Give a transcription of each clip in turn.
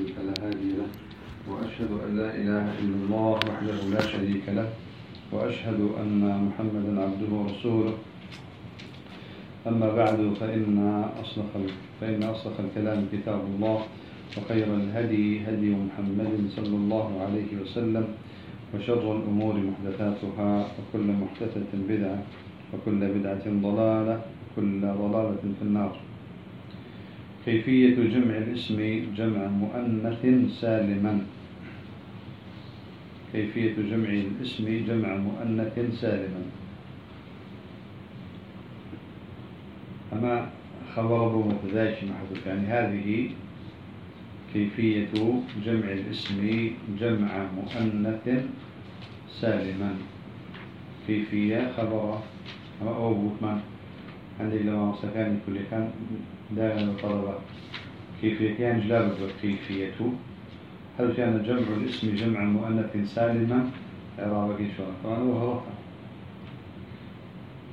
يضلل فلا هادي له وأشهد أن لا إله إلا الله وحده لا شريك له وأشهد أن محمدا عبده ورسوله. أما بعد فإن أصدق فإن أصدق الكلام كتاب الله وخير الهدي هدي محمد صلى الله عليه وسلم وشر الأمور محدثاتها وكل محدثة بدعة وكل بدعة ضلالة وكل ضلالة في النار. كيفية جمع الاسم جمع مؤنث سالما. كيفية جمع الاسم جمع مؤنث سالما. أما خبر أبو مخزاش محذوف يعني هذه كيفية جمع الاسم جمع مؤنث سالما. كيفية خبر أو بوكمان عندي لما سكان كل كان. دائما الطلبة كيفية يعني جلاب كيفية هل كان جمع الاسم جمع مؤنث سالما؟ إعرابك شو طبعا هو غلط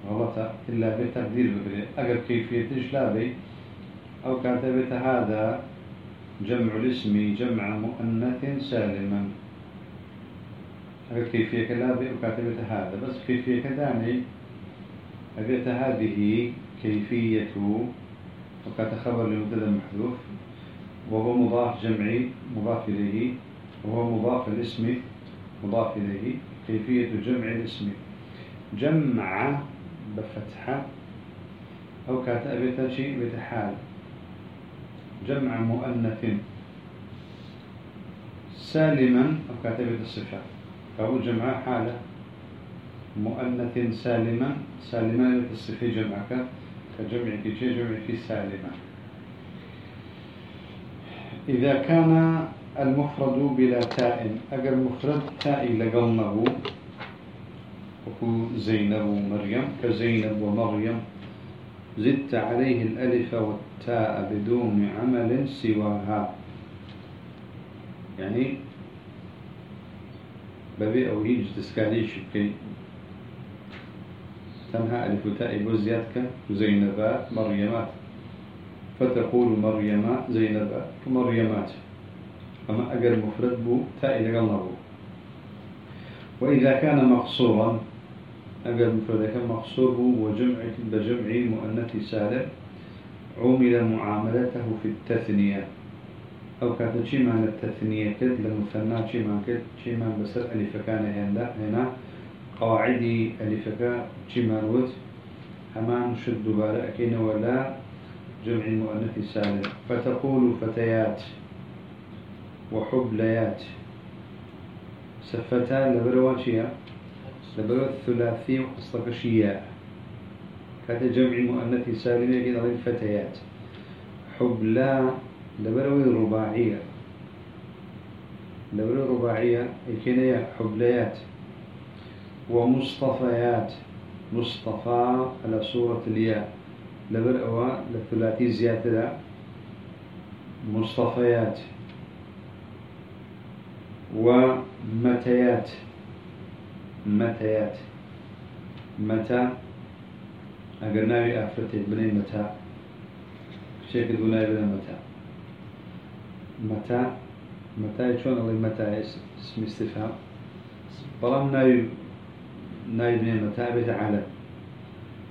غلط إلا بتقدير بكري أجر كيفية جلابي أو كاتبت هذا جمع الاسم جمع مؤنث سالما. أجر كيفية كلابي وكاتبت هذا. بس كيفية كداني. أجرت هذه كيفية وكانت خبر لمبتدا محذوف وهو مضاف جمعي مضاف إليه وهو مضاف الاسم مضاف إليه كيفية جمع الاسم. جمع بفتحة أو كاتبة شيء بتحال. جمع مؤنث. سالما أو كاتبة الصفة فهو جمع حالة. مؤنث سالما سالما الصفة جمعك. كجمع كي جمع في سالما إذا كان المفرد بلا تاء أجر مفرد تاء وهو زينب ومريم كزينب ومريم زدت عليه الألف والتاء بدون عمل سواها. يعني ببيع وهيج تسكاليش تنهى ألف تاء بوزياتك زينبات مريمات. فتقول مريم زينب مريمات أما أجر مفرد بو تاء لقلنه وإذا كان مقصورا أجر مفرد كان مقصور وجمع بجمع مؤنث سالم عمل معاملته في التثنية. أو كانت شي معنى التثنية كد لمثنى شي معنى كد شي معنى بسر ألف كان هنا. هنا قواعدي ألف كان شي معنى وت همان شد بارا أكين ولا جمع المؤنث سالم فتقول فتيات وحبليات سفتان لبرواتشيا لبرو الثلاثي شياء كانت جمع مؤنث سالم يجد على الفتيات. حبلا لبرو الرباعية. لبرو الرباعية يكين حبليات ومصطفيات. مصطفى على صورة الياء. لبرو للثلاثي زيادة مصطفيات. ومتيات. متيات. متى؟ أجر ناوي أفرتي بني متى. كده ناوي بني متى. متى؟ متى شلون الله متى؟ اسم استفهام. بلام ناوي ناوي بني متى بيت على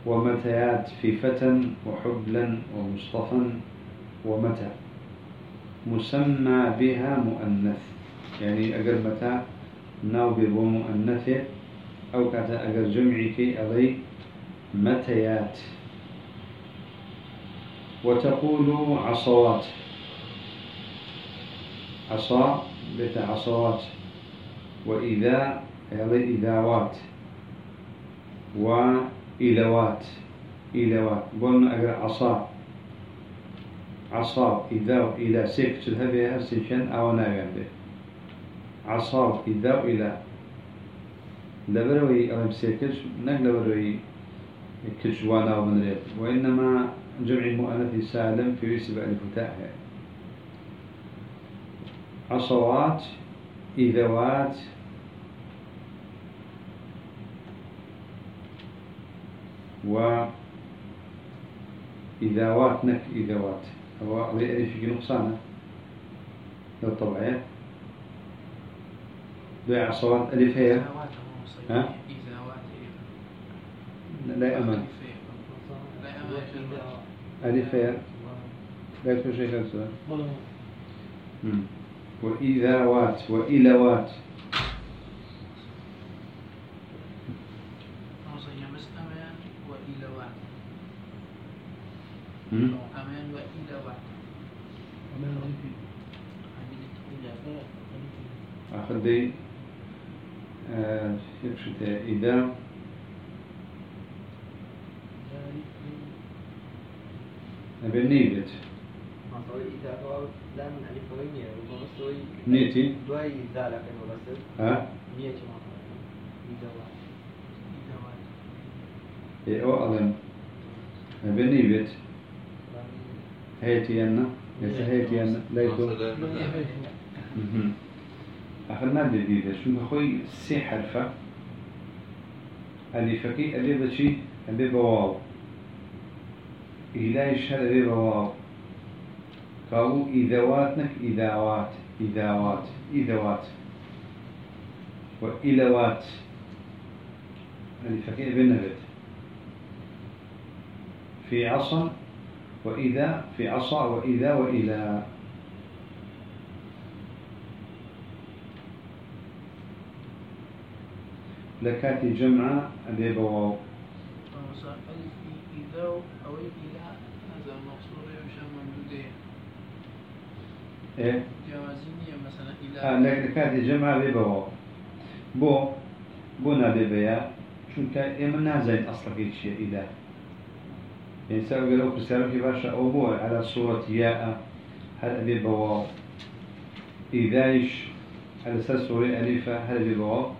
ومتيات في فتى وحبلا ومصطفى ومتى. مسمى بها مؤنث. يعني أجر متى ناو بيبو مؤنثة. أو كاتا أجر جمعك ألي متيات وتقول عصوات. عصا بيت عصوات. وإذا ألي إذاوات. وإلوات إلوات. قلنا أجر عصا. عصا. إذا إلى سيكت الهبي هرسيشن أو نايم عصا. إذا إلى لبروي أو مسيكش نك لبروي ومن ريب وإنما جمع المؤنث سالم في يسبع الفتاة عصوات. إذوات. و إذاوات نك إذاوات هو ألف نقصانه؟ لو طبعية بيع صوات ألف هي. ها؟ لا أمان. ألف هي. لا يكون شيء خمسة وإذاوات وإلوات أمان وإلوات أخذي آه إذا أبي نيبت نيتي دوای زالەکەن بەسەر ها نیەتی إيه أو أظن أبي نيبت هيتي أنا ليس هيتي أنا ليتو مهم. أخذنا جديدة شو بخوي سي حرفة. اللي فكي اللي بشي اللي بواو إلى يشهد اللي بواو قالوا إذواتنك إذاوات إذاوات إذوات وإلوات اللي فكي بالنبت في عصا وإذا في عصا وإذا وإلى. لكاتي المقصود يشمل ممدودية إيه؟ مثلا آه إلى لكاتي جمعة أبي بواو بو بو نابي بيا چونك إما نازين أصلا في شيء إله لو كسر في باشا أو بو على صورة ياء. هل أبي بواو إذايش على أساس صورة أليفة هل أبي بواو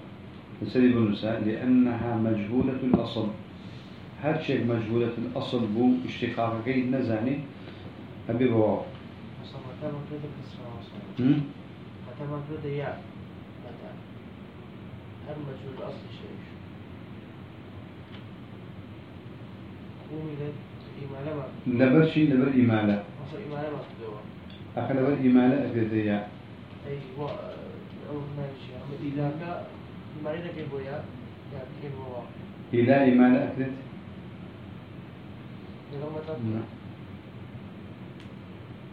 نسلي بنساء لأنها مجهولة الأصل. هر شيء مجهولة الأصل بو اشتقاق كي نزاني أبي بواو مصطفى مفرد كسرى وصل هم؟ متى مفرد يا متى هل مجهول أصل شيء؟ قومي ما لبر إمالة ما أخي لبر إمالة أكدتيا أي و إذا كا إيمانا كيف ويا يا؟ كيف هو؟ إمالة إذا متى نعم.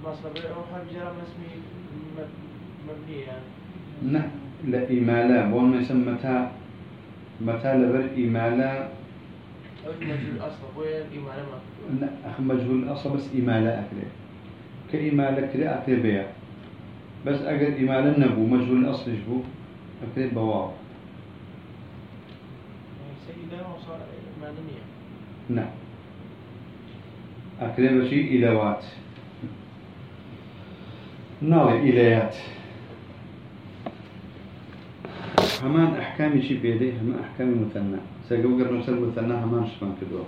مصطفى أو حرف جرى اسمي مبني يعني. نعم. لا إمالة وما يسمى متى؟ متى لبر إمالة أو مجهول أصل وين إيمانا ما لا مجهول الأصل بس إمالة أكلة. كإمالة كده أكله بيع. بس أجر إمالة نبو مجهول الأصل يجبو. أكلة بواو. سيدنا وصار مدنية. نعم. أكلة بشي إلوات. ناوي إليات. همان أحكام شي بيدي همان أحكام المثنى سيقول نفس المثنى همان شفان كدوة.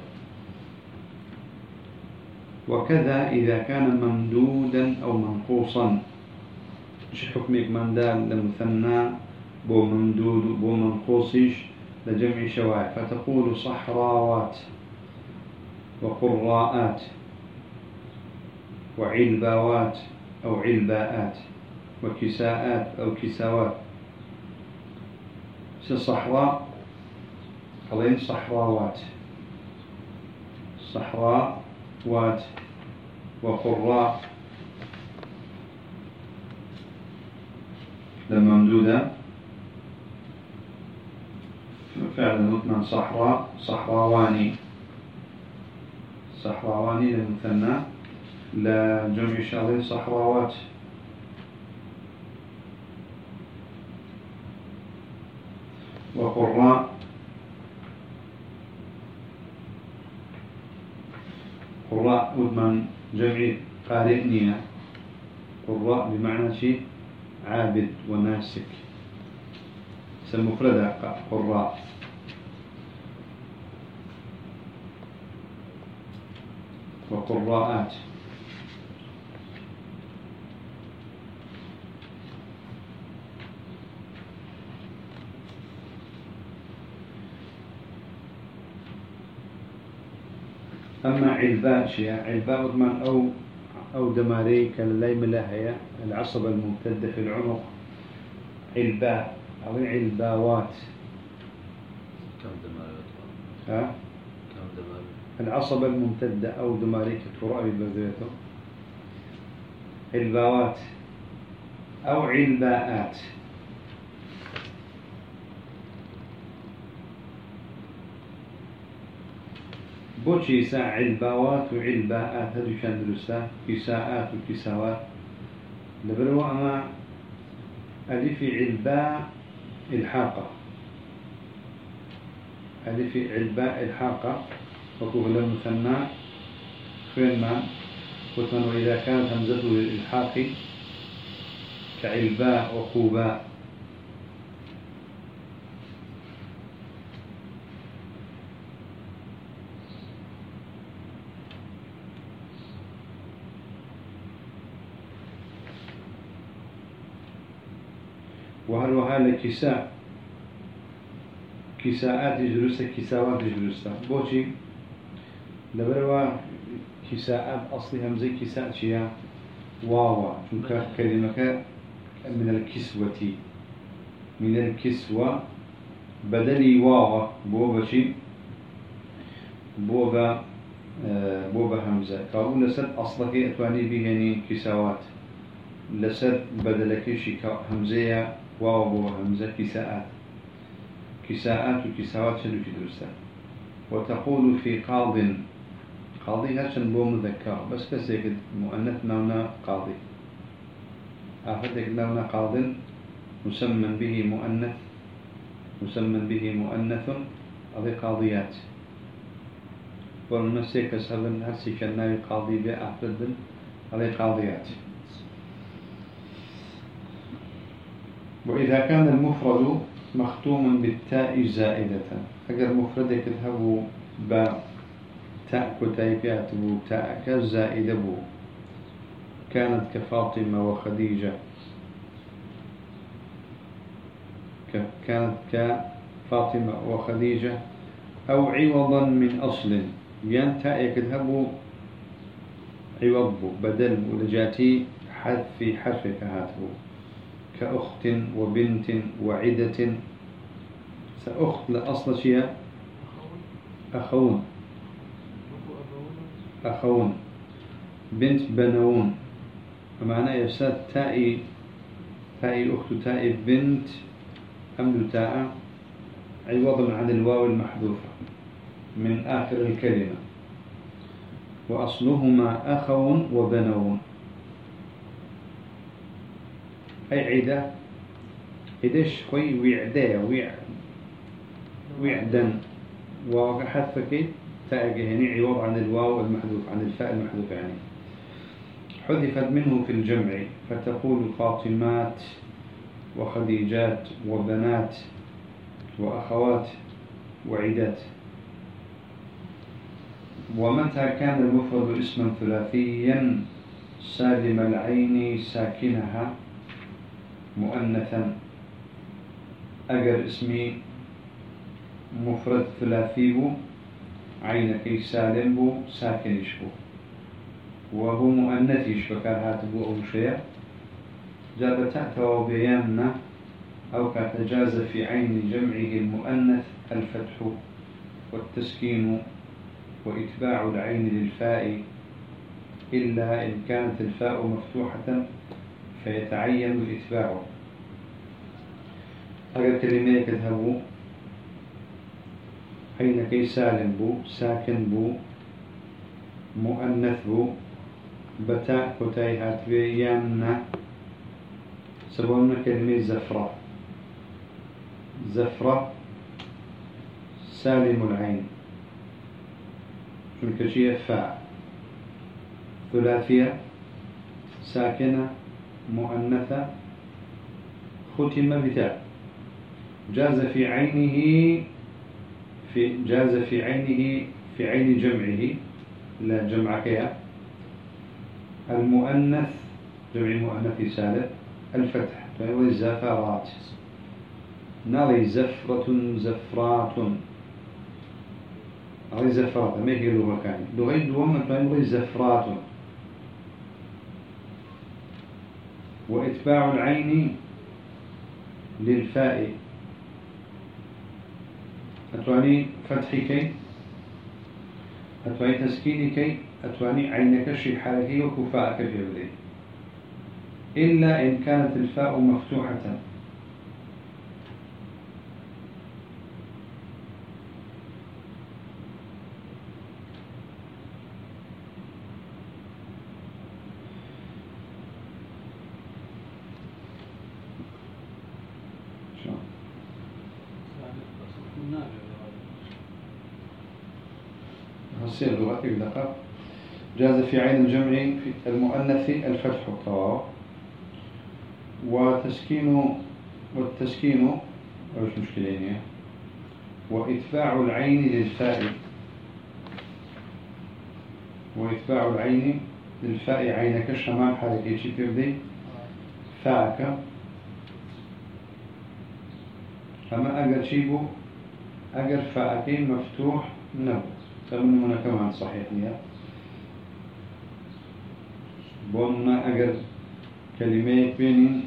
وكذا إذا كان ممدودا أو منقوصا. مش حكمك من دال لمثنى بو ممدود بو منقوصيش لجمع شوائع فتقول صحراوات وقراءات وعلباوات أو علباءات وكساءات أو كساوات. صحراء. قضين صحراوات صحراوات وقراء لما ممدودة. فعلا مطمئن صحراء. صحراواني صحراواني للمثنى. لا جمع شاذ صحراوات وقراء قراء مضمن جمع قارئ نية. قراء بمعنى شيء عابد وناسك سم مفردة قراء. وقراءات. أما علباء شيء علباء مضمن أو أو دماريك اللاي ملاهية العصب الممتدة في العنق علباء أو علباوات. كم دمار ها؟ كم دمار العصبة الممتدة أو دماريك الترابي بذيته علباوات أو علباءات. بوشي ساعة علباوات وعلباءات هذو كان درستا كساءات وكساوات لبروا أما ألف علباء الحاقة ألف علباء الحاقة وكوه المثنى خوين وثمن وإذا كانت همزته للإلحاق كعلباء وقوباء وهل وهذا كساء كساءات جلوسة كساوات جلوسة. بوشي لبروا كساءات أصلي همزي كساء شيا؟ واوا. چونك كلمة من الكسوة من الكسوة. بدلي واوا. بوبا شي؟ بوبا آه، بوبا همزة. كاو لسد أصلك أتواني به يعني كساوات لسد بدلكيشي همزة واو بوبا همزة كساءات. كساءات وكساوات شنو في درسة وتقول في قاض. قاضي هاشن بو مذكر؟ بس كسيك مؤنث نونا قاضي. آخذك نونا قاض. مسمى به مؤنث. مسمى به مؤنث. هذه قاضيات. والمسيك سبن هسي كالناوي قاضي أحفظن هذه قاضيات. وإذا كان المفرد مختوم بالتاء زائدة أگر مفردك الهبو با تاء كتايبات بو تاء كزائدة بو كانت كفاطمة وخديجة. كانت كفاطمة وخديجة. أو عوضا من أصل يان تاء يكذهبوا عوض بدل ولجاتي حذف حرف كهاتبو كأخت وبنت وعدة. سأخت لأصل شيء أخون أخون بنت بنون. معنى يفسد تائي تائي أخت تائي بنت أمد تاء. عوضا عن الواو المحذوفة. من آخر الكلمة. وأصلهما أخون وبنون. أي عدة عدش خوي وعدة وع وعدا وحذفك تاء يعني عوض عن الواو المحذوف عن الفاء المحذوف يعني. حذفت منه في الجمع فتقول فاطمات وخديجات وبنات وأخوات وعدات. ومتى كان المفرد اسما ثلاثيا؟ سالم العين ساكنها. مؤنثا. أگر اسمي مفرد ثلاثي بو عينك سالم بو ساكنش بو وهو مؤنثيش فكان هاتبو أو شيء. جاب بياننا أو كتجاز في عين جمعه المؤنث الفتح والتسكين وإتباع العين للفاء إلا إن كانت الفاء مفتوحة فيتعين الإتباع أجل كلمة كتبوا حين كي سالم بو؟ ساكن بو. مؤنث بو. بتاء كتاي هاتبي يامنا. سبونا كلمة زفرة. زفرة. سالم العين. من كشية فاء. ثلاثية. ساكنة. مؤنثة ختم بتاء. جاز في عينه في جاز في عينه في عين جمعه. لا جمع كيا. المؤنث جمع مؤنث سالب. الفتح فهو الزفرات نالي زفرة زفرات. هذه زفرات ما هي اللغة كان لغة دوما فهو زفرات. وإتباع العين للفاء. أتواني فتح كي؟ أتواني تسكين كي؟ أتواني عينك شي حركي وكفاءك في بدي إلا إن كانت الفاء مفتوحة. دقة جاز في عين الجمع في المؤنث الفتح وتسكين والتسكين مش مشكلة وإتباع العين للفاء. وإتباع العين للفاء عينك شمال حالك إيشي تبدي فاك أما أجر شيبو أجر فاكين مفتوح نو كمان صحيح يا بونا أجر كلمة بين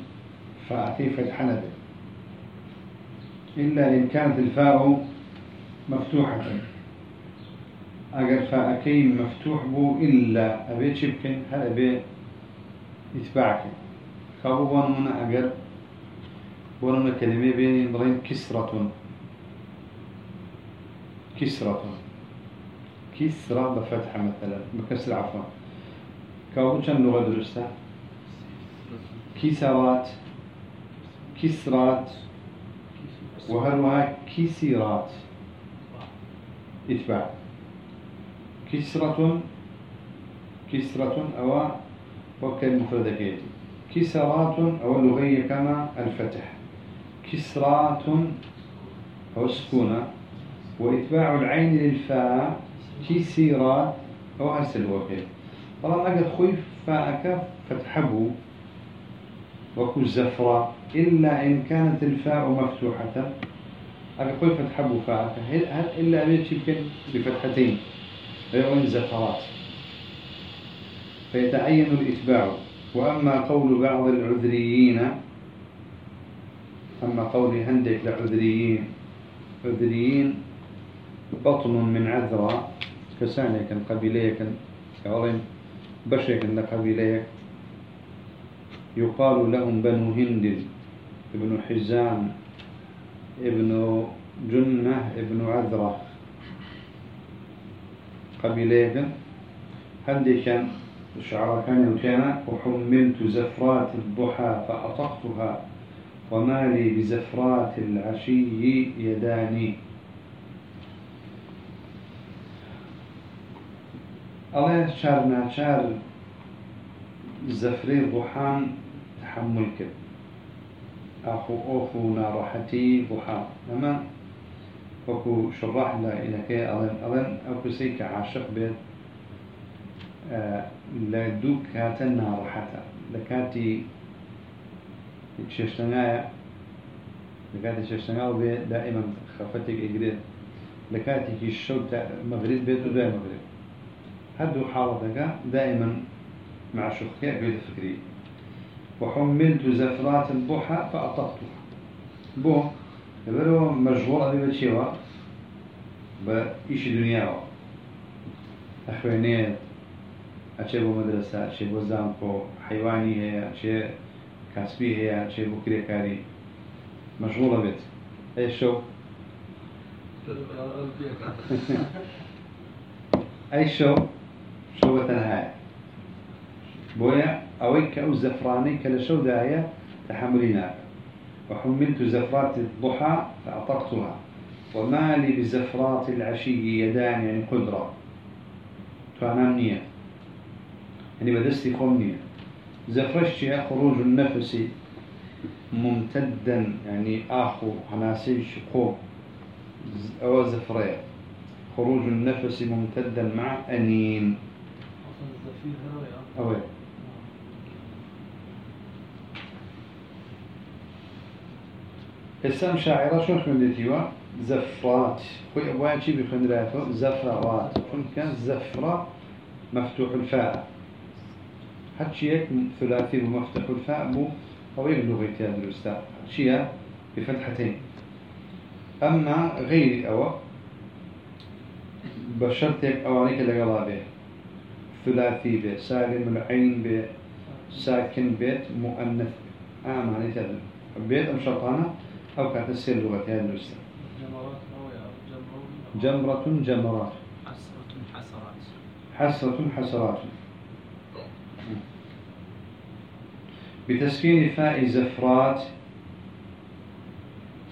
فاكين فتحنا به إلا إن كانت الفاء مفتوحة. أجر فاكين مفتوح بو إلا. أبي شبكن؟ هل أبي يتبعك خابو من أجر بونا كلمة بين بلين كسرة. كسرة. كسرة بفتحة مثلا بكسر عفوا. كابو كم لغة درسته كسرات كسرات. وهلوها كسرات. اتباع. كسرة كسرة أو وكل مفردة كيتي كسرات أو اللغية كما الفتح. كسرات أو سكونة. وإتباع العين للفاء. أو هسل وكيل طالما أقد خوي فاءك فتحبه وكو زفرة إلا إن كانت الفاء مفتوحة. أقد خوي فتحبه فاءك إلا أن يمكن بفتحتين؟ وين زفرات. فيتعين الإتباع. وأما قول بعض العذريين أما قول هندك العذريين عذريين بطن من عذرة. كسانك قبيليك كأولين بشيك قبيليك يقال لهم بنو هند ابن حزام ابن جنة ابن عذرة. قبيليك هندك الشعراء كان يوتينا وحملت زفرات الضحى فأطقتها وما لي بزفرات العشي يداني. الله شار ناشار زفري ضحان تحمل كد أخو أخو ناراحتي ضحان أما وكو شرح لا إلى كي أظن أظن أو كسيك عاشق بيت لە دوو کاتە ناڕەحەتە. لە کاتی شێشتەنایە لە کاتی شێشتەناو بێ دائما خەفەتێک ئەگرێت. لە کاتێکی شەو مەغرب بێت هەردوو حاڵەتەکە دائما معشوقەکە بێت فکری وحملت زفرات الضحى فأطقتها بو لبرو مجبور أبي بتشيوا بإيش دنيا أخوانيت ئەچێ بۆ مەدرسە ئەچێ بۆ زانکۆ حیوانی هەیە ئەچێ کاسبی هەیە ئەچێ بۆ کرێکاری. مەشغوڵە بێت ئەی شەو. ئەی شەو. شەو بە تەنهایە بۆیە ئەوەی کە ئەو زەفرانەی کە لە شەودایە وحملت زفرات الضحى فأطقتها. وما لي بزفرات العشي يدان يعني قدرة. توانام نية يعني بدستي خمنية زفرشتها خروج النفس ممتدا يعني آخو حناسي شقو أو زفرية. خروج النفس ممتدا مع أنين. اسم شاعرة شو خندتيوا زفرات. خوي أبوان شي بخندراته زفرات. كن كان زفرة مفتوح الفاء. هاتشيك ثلاثي ومفتح الفاء بو أو يقلو غيتها درستا هاتشيا بفتحتين. أما غير أو بشرتك أوانيك لقلا به ثلاثي به سالم العين به ساكن بيت مؤنث آه معناتها بيت أم شرطانة؟ أو كانت السير لغتها جمرة جمرة جمرات. حسرة حسرات. حسرة حسرات بتسكين فاء زفرات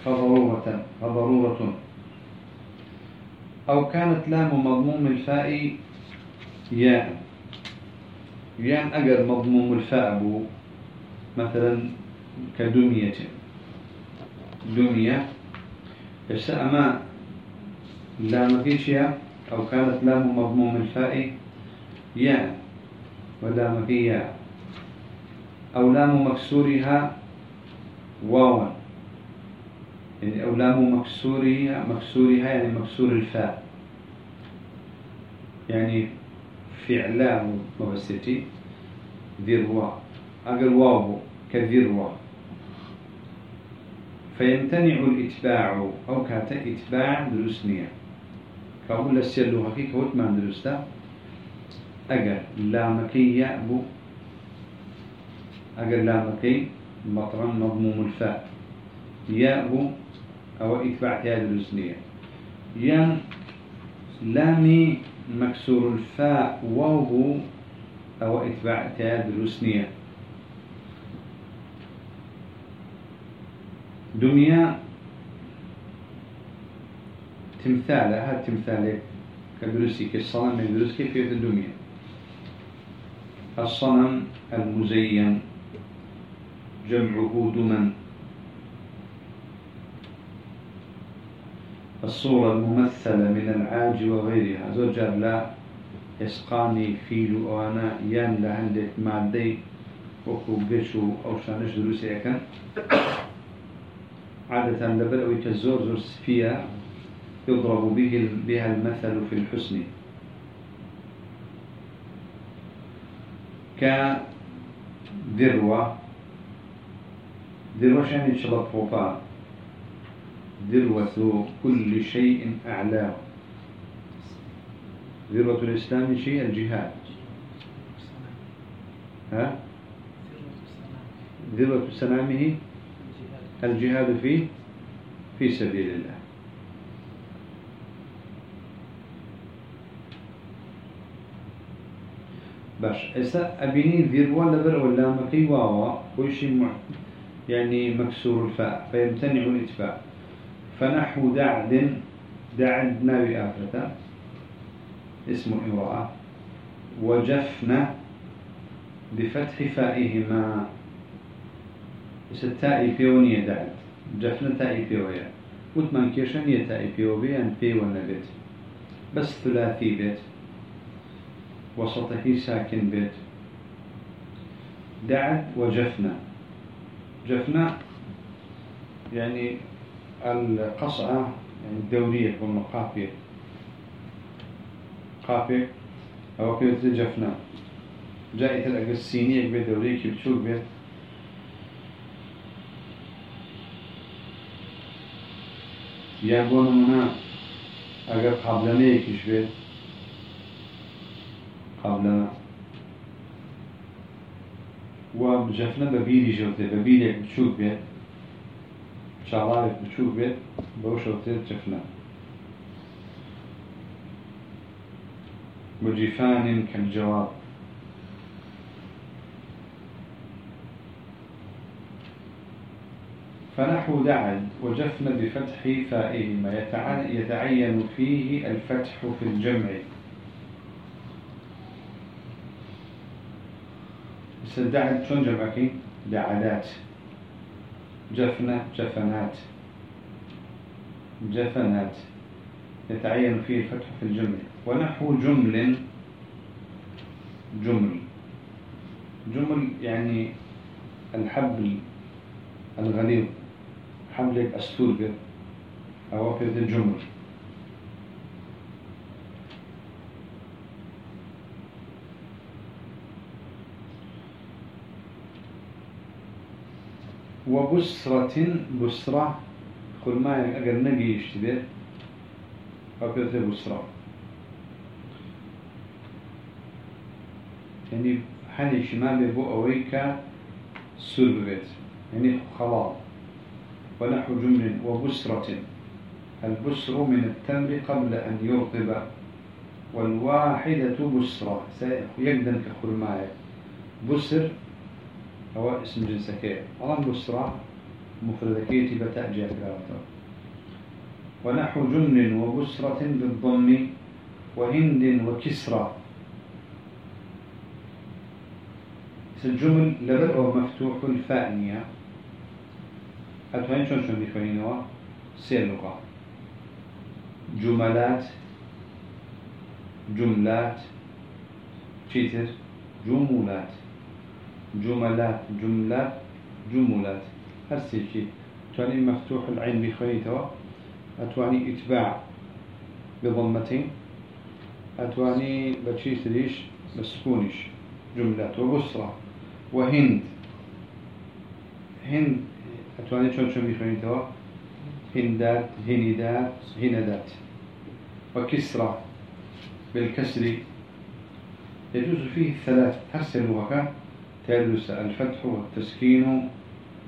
فضرورة فضرورة أو كانت لام مضموم الفاء ياء ياء أجر مضموم الفاء بو مثلا كدمية. دمية. يسأما لام فيشيا أو كانت لام مضموم الفاء ياء ولام في ياء أو لام مكسورها واوا يعني أو لام مكسورها مكسورها يعني مكسور الفاء. يعني فعلان مبستي ذروة أقل واو كذروة فيمتنع الإتباع أو كات إتباع درسنية كأقول السيلو هكي كوت ما درستا أقل لامكي يأبو. أقل لامكي مطرا مضموم الفاء. يأبو أو إتباع تياد الرسنية ين لامي مكسور الفاء وهو أو إتباع تياد الرسنية دنيا تمثال هذا تمثال كدرسي كالصنم يدرس كيف الدنيا؟ الصنم المزين جمعه دما الصورة الممثلة من العاج وغيرها. زوجة لا يسقاني فيل وأنا يان لعندك مادي وكو بيشو أو شانش دروسي أكن عادة لبل أو يتزور زور سفيا يضرب به بها المثل في الحسن. كذروة ذروة شان يشبط فوقها ذروة كل شيء أعلاه ذروة الإسلام شيء الجهاد. ها؟ ذروة سلامه الجهاد فيه في سبيل الله. باش إسا أبيني ذروة لبر ولا مكي واوا مع يعني مكسور الفاء فيمتنع الإتفاء. فنحو دعد دعد ناوي آفرة اسم امرأة وجفن بفتح فائهما. ستائي بيونية دعد. جفن تائي بيوية وثمان كيشن يتائي بيوبي أن بي ونبت بس ثلاثي بيت. وسطه ساكن بيت. دعد وجفنة جفنة يعني القصعة يعني الدورية تكون قافية. قافية. أو كده جفنة جاءت الأجل السينية بيت دورية كيف تشوف بيت يقولون هنا أجل قبلنا كيش بيت قبلنا وجفنة ببيلي جوتي ببيلي بتشوف بيت شعرارك بتشوف بيت بوش وتيت جفنة وجفان كالجواب فنحو دعد وجفن بفتح فائهما يتع- يتعين فيه الفتح في الجمع. بس الدعد شلون جمعكي؟ دعدات جفنة جفنات. جفنات. يتعين فيه الفتح في الجمل ونحو جمل جمل. جمل يعني الحبل الغليظ. حبل أستور كده أو كده الجمل. وبسرة بسرة. خرماية أجر نجي يشتبه. كده بسرة. يعني حني شمال بو أويكا سلبت يعني خلاص. ونحو جمل وبسرة. البسر من التمر قبل أن يرطب والواحدة بسرة. يقدن كخرماية بسر هو اسم جنسكي ألم بسرة مفردكيتي بتأجي أكراته ونحو جن وبسرة بالضم وهند وكسرى. الجمل لبدء مفتوح الفانية. أتوين شون شون بيخوينوا سيلغة جملات. جملات. تشيتر جملات. جملات جملات جملات. هرسي شيء تواني مفتوح العين بخويتوا أتواني إتباع بضمتين أتواني بتشيت ليش بسكونش جملات. وبصرة وهند هند. أتواني شون شون بخويتوا هندات هندات هندات وكسرة بالكسر يجوز فيه ثلاث. ترسل اللغة تدرس الفتح والتسكين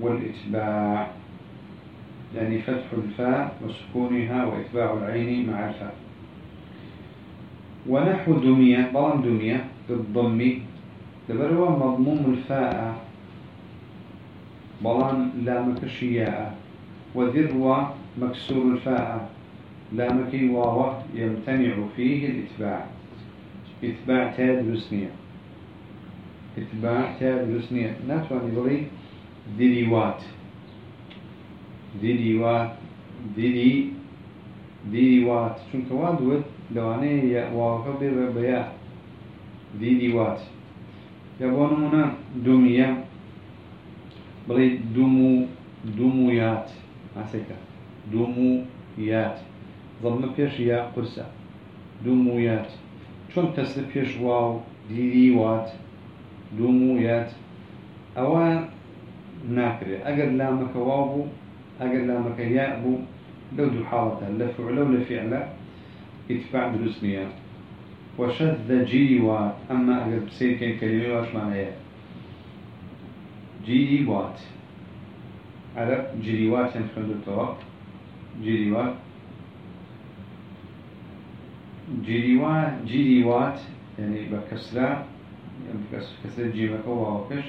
والإتباع. يعني فتح الفاء وسكونها وإتباع العين مع الفاء. ونحو دمية بلان دمية بالضم. دبروا مضموم الفاء. بلان لا مكشياء وذروة مكسور الفاء. لا مكي يمتنع فيه الإتباع. إتباع تاد ئتباعتە دروست نییە. ناتوانانی بڵی دیریوات دیریوا دیری دیریوات چونکەوا دوت لەوانەیە واقع بێبە بەیە دیریوات لە بۆ نمونە دومیە بڵێ دوم و دوم و یات. ئاسێکە دوم و یات. زەڵمە پێش یا قورسە دوم و یات. چۆن کەسە پێش وا و دیری وات؟ ديريوات دمويات أوان ناكري أجر لامك واو أجر لامك ياء بو لو دو حالته لا فعل ولا فعل يتبع بالاسمية وشذ جيوات أما أجر بسير كان كلمة واش معناها جيوات عرب جريوات يعني خندو توا جريوات جريوات جريوات يعني بكسرة يعني بكسرة جيمك وواكش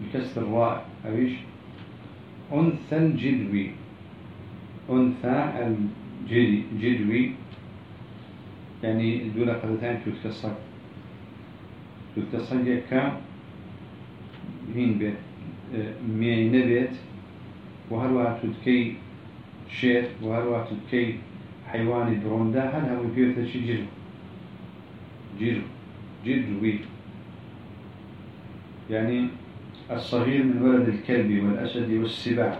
بكسر الراء أبيش أنثى الجدوي أنثى الجدوي يعني دولة قدتان تتكسر. تتكسر ك هين بيت مينة بيت. وهروها تتكي شير؟ وهروها تتكي حيواني بروندا هل هو بيوتا شي جرو جرو جدوي يعني الصغير من ولد الكلب والأسد والسباع.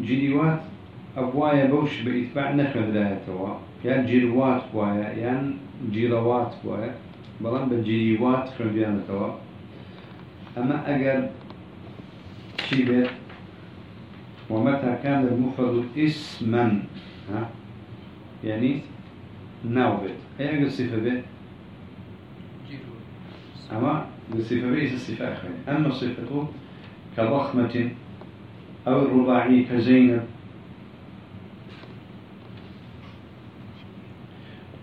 جديوات أبوايا بوش بإتباع نخمد لها توا يعني جيروات بوايا يعني جيروات بوايا. بلان بجيروات خمد بيانا توا أما أجر شيبت ومتى كان المفرد اسما ها؟ يعني ناوبت. أجر صفة بيت أما بالصفة ليس الصفة أخرى أما صفته كضخمة أو الرباعي كزينب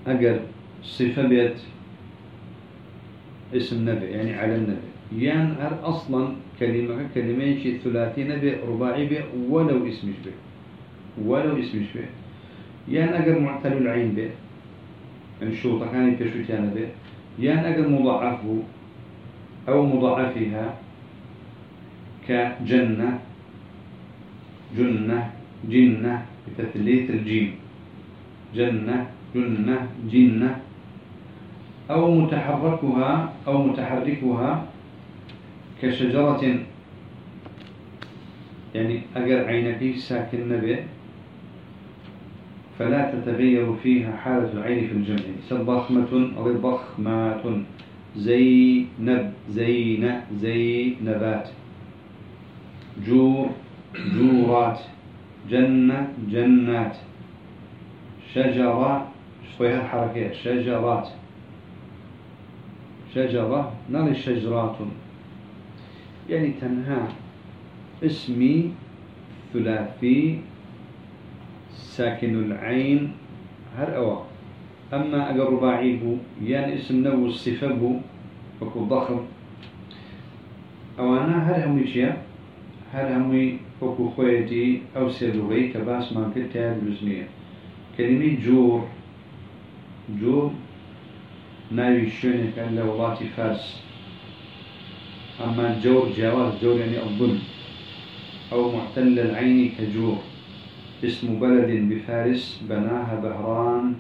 أجر صفة بيت اسم نبي يعني على النبي. يان هر أصلا كلمة كلمة شيء ثلاثي نبي رباعي بي ولو اسمش به ولو اسمش به يان أجر معتل العين به يعني شو كان يكشف به يان أجر مضاعف أو مضاعفها كجنة جنة جنة بتثليث الجيم. جنة جنة جنة. أو متحركها أو متحركها كشجرة. يعني أجر عينك ساكن نبي فلا تتغير فيها حالة العين في الجمع. ضخمة أو زينب زين زينبات. جور جورات. جنة جنات. شجرة شوية الحركات شجرات. شجرة نال شجرات. يعني تنهى اسمي ثلاثي ساكن العين هر أوا أما أجر رباعي بو يعني اسم نو الصفة بو وكو ضخم. أوانا هر همي شيا هر همي وكو خويتي أو سيدوغي كباس ما كنت دروزنية كلمة جور جور ناوي شوينك أن لولاتي فارس. أما جور جواز جور يعني الظلم أو معتل العين كجور. اسم بلد بفارس بناها بهران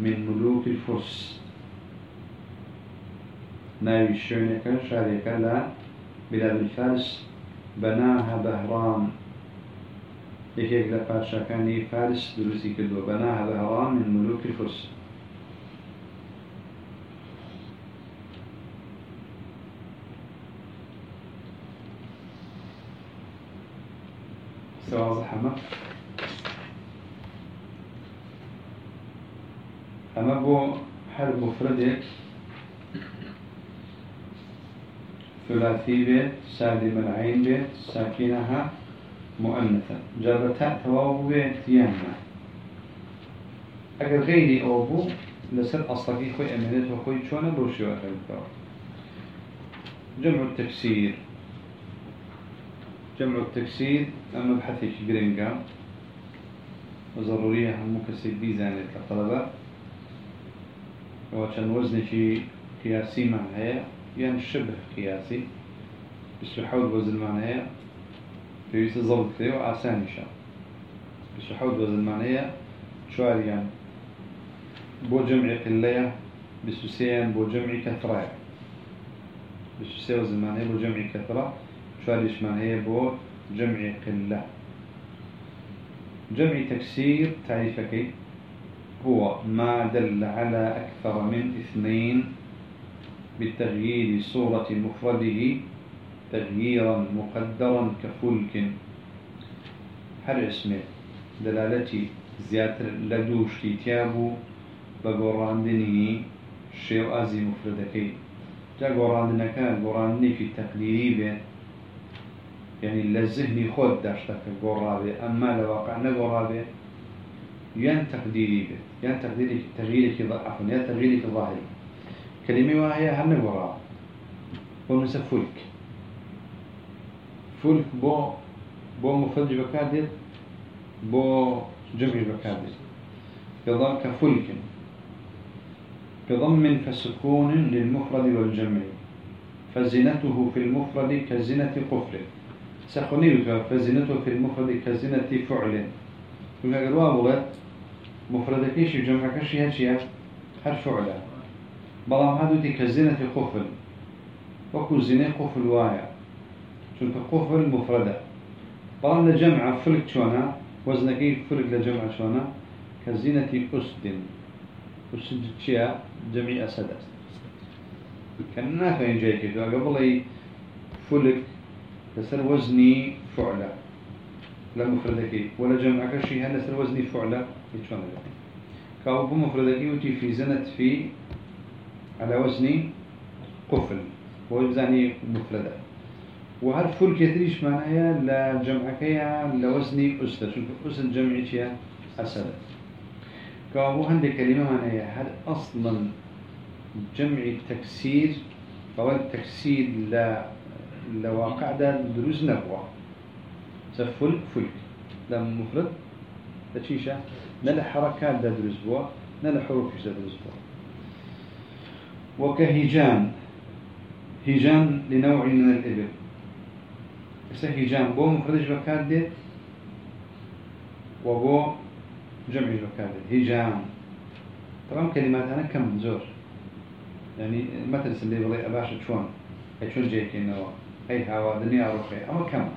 من ملوك الفرس. ناوي شوينك شارك لا بلاد الفارس بناها بهران يكيك لفاشا كان فارس دروسي كدو. بناها بهران من ملوك الفرس. سواء زحمة. أما بو حرب مفردك ثلاثي بيت سالم العين بيت ساكنها مؤنثة. جابتا تواو بيت يانا أجر غيري أو بو لسر أصلي خوي أمنت وخوي شوانا بوشي وأخذ جمع التفسير جمع التكسير أما بحثي جرينجا. وضرورية هم كسي بيزانة الطلبة. وكان وزن في قياسي معناها يعني شبه قياسي. بس يحاول وزن معناها في ضبط كده وعسان شاء بس يحاول وزن معناها شوار يعني. بو جمع قلية بسوسيان بو جمع كثرة. بسوسي وزن معناها بو جمع كثرة شواليش معناها بو جمع قلة. جمع تكسير تعريفك هو ما دل على أكثر من اثنين بتغيير صورة مفرده تغييرا مقدرا كفلك. هر اسمه دلالتي زيادة لدوش تيابو بقراندنه شيء أزي مفردكي جا قراندنك قراندني في التقديري به يعني للذهن خود داشتك قرابي أما لواقع نقرابي ين تقديري به ين تقديري تغييرك عفوا ين تغييرك ظاهري كلمة وهي هم نقرا ونسى فلك فلك بو بو مفرد بكادر بو جمع بكادر. كضم كفلك كضم فسكون للمفرد والجمع. فزنته في المفرد كزنة قفل. سخنيك فزنته في المفرد كزنة فعل. وكا قالوا بغت مفردكيش جمعكش هاتشي هر فعلا بلام هادو دي كزنة قفل وكو زنة قفل وايا چونك قفل مفردة بلام لجمع فلك شونا وزنكي فلك لجمع شونا كزنة أسد أسد شيا جمعي أسد كان نافع جاي كده قبل فلك لسر وزني فعلة لا مفردكي ولا جمعك شيء هل لسر وزني فعلة يتشون كاو مفردكي وتي في زنت في على وزني قفل. وزني مفردة وهل فل كثيرش معناها لا جمعك لوزني أسد شو أسد جمعي شيء أسد كاو عندك كلمة معناها هل أصلا جمع التكسير فهو التكسير لا لواقع ده دروز نبوة سفل فلك لم مفرد تشيشة نلا حركات دروز بوا نلا حروف دروز بوا وكهجان هجان لنوع من الإبل. بس هجان بو مفردش بكاد ديت وبو جمعي بكاد ديت هجان. طبعا كلمات أنا كم زور يعني مثل اللي بغي أباشر شون أي شون جيكي إنه أي هوا دنيا روحي. أما كم؟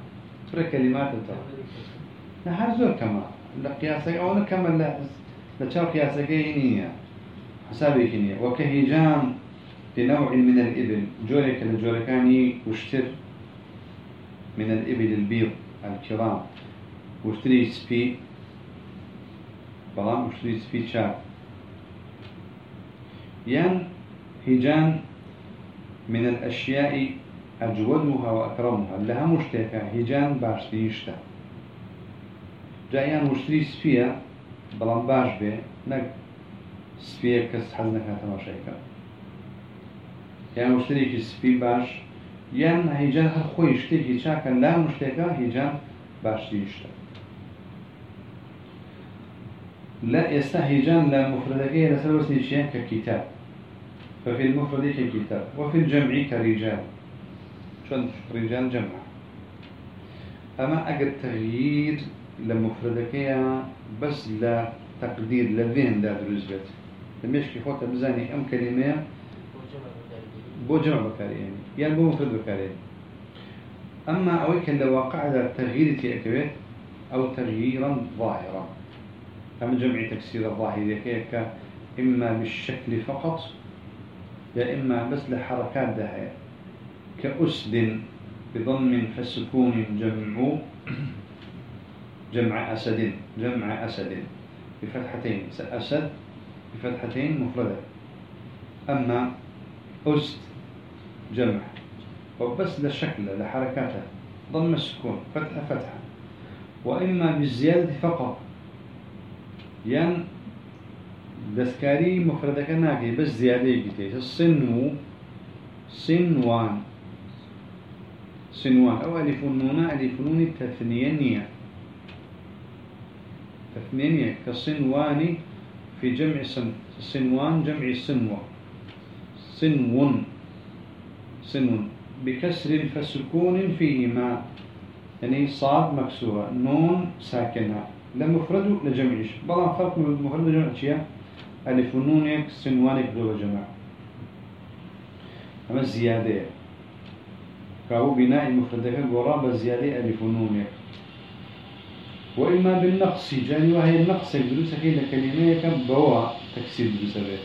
فرق كلمات لا هر زور كما لا قياسك أو نكمل لا لا تشار قياسك ينية حسابي كنية وكهجان لنوع من الإبل. جورك لجوركاني وشتر من الإبل البيض الكرام. واشتري سبي بلام واشتري سبي شاب ين هجان من الأشياء أجودها وأكرمها لها مشتكى هجان باش تيشتا. جايان مشتري سبيا بلان باش بي نك سبيا كس حزنك هتماشيكا يعني مشتري سبي باش یان هیجان هەر خۆی شتێکی چاکەن لا شتێکە هیجان باشتیشتە لا ئێستا هیجان لە مفردەکەی لەسەر کە کتاب ففي المفرد ككتاب وفي الجمع كرجال. شون رجال جمع. أما أجد تغيير لمفردك بس لا تقدير لذهن لا دروزبت لما يشكي خوتا بزاني أم كلمة؟ بو جمع بكاري يعني. يعني بو مفرد بكاري. أما أويك لو وقع تغيير تأكبه أو تغييرا ظاهرا. أما جمع تكسير الظاهر كيك إما بالشكل فقط يا إما بس لحركات دهية كأسد بضم فسكون جمع جمع أسد جمع أسد. بفتحتين أسد بفتحتين مفردة. أما أسد جمع. وبس للشكل لحركاته ضم السكون فتحة فتحة. وإما بالزيادة فقط. ين دسكاري مفردك ناكي بس زيادة يجيتي الصنو صنوان صنوان أو ألف النون ألف نون التثنية تثنية كصنوان في جمع سن صنوان جمع صنوة صنو سن بكسر فسكون فيهما. يعني صاد مكسورة. نون ساكنة. لمفرد لجمعش. بلا فرق من المفرد لجمع شيء؟ ألف ونونك سنوانك دو جمع. أما الزيادة فهو بناء مفردك قرابة زيادة ألف ونونك وإما بالنقص جاني وهي النقص يدرس كيدا كلمة بوا تكسير بسبب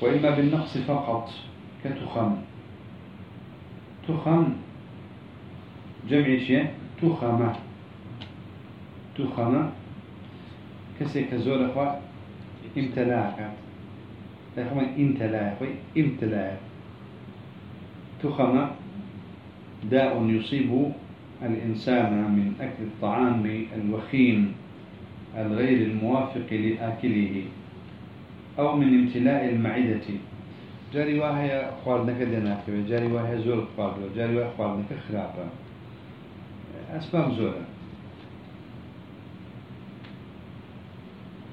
وإما بالنقص فقط كتخم. تخم. جمع شيء تخمة تخمة كسي كزور أخوة امتلاعك لا أخوة امتلاع تخمة داء يصيب الإنسان من أكل الطعام الوخيم الغير الموافق لآكله أو من امتلاء المعدة. جاري واهي خواردنك ديناكي جاري واهي زور خواردو جاري واهي خواردنك خرابة. أسباب زورة.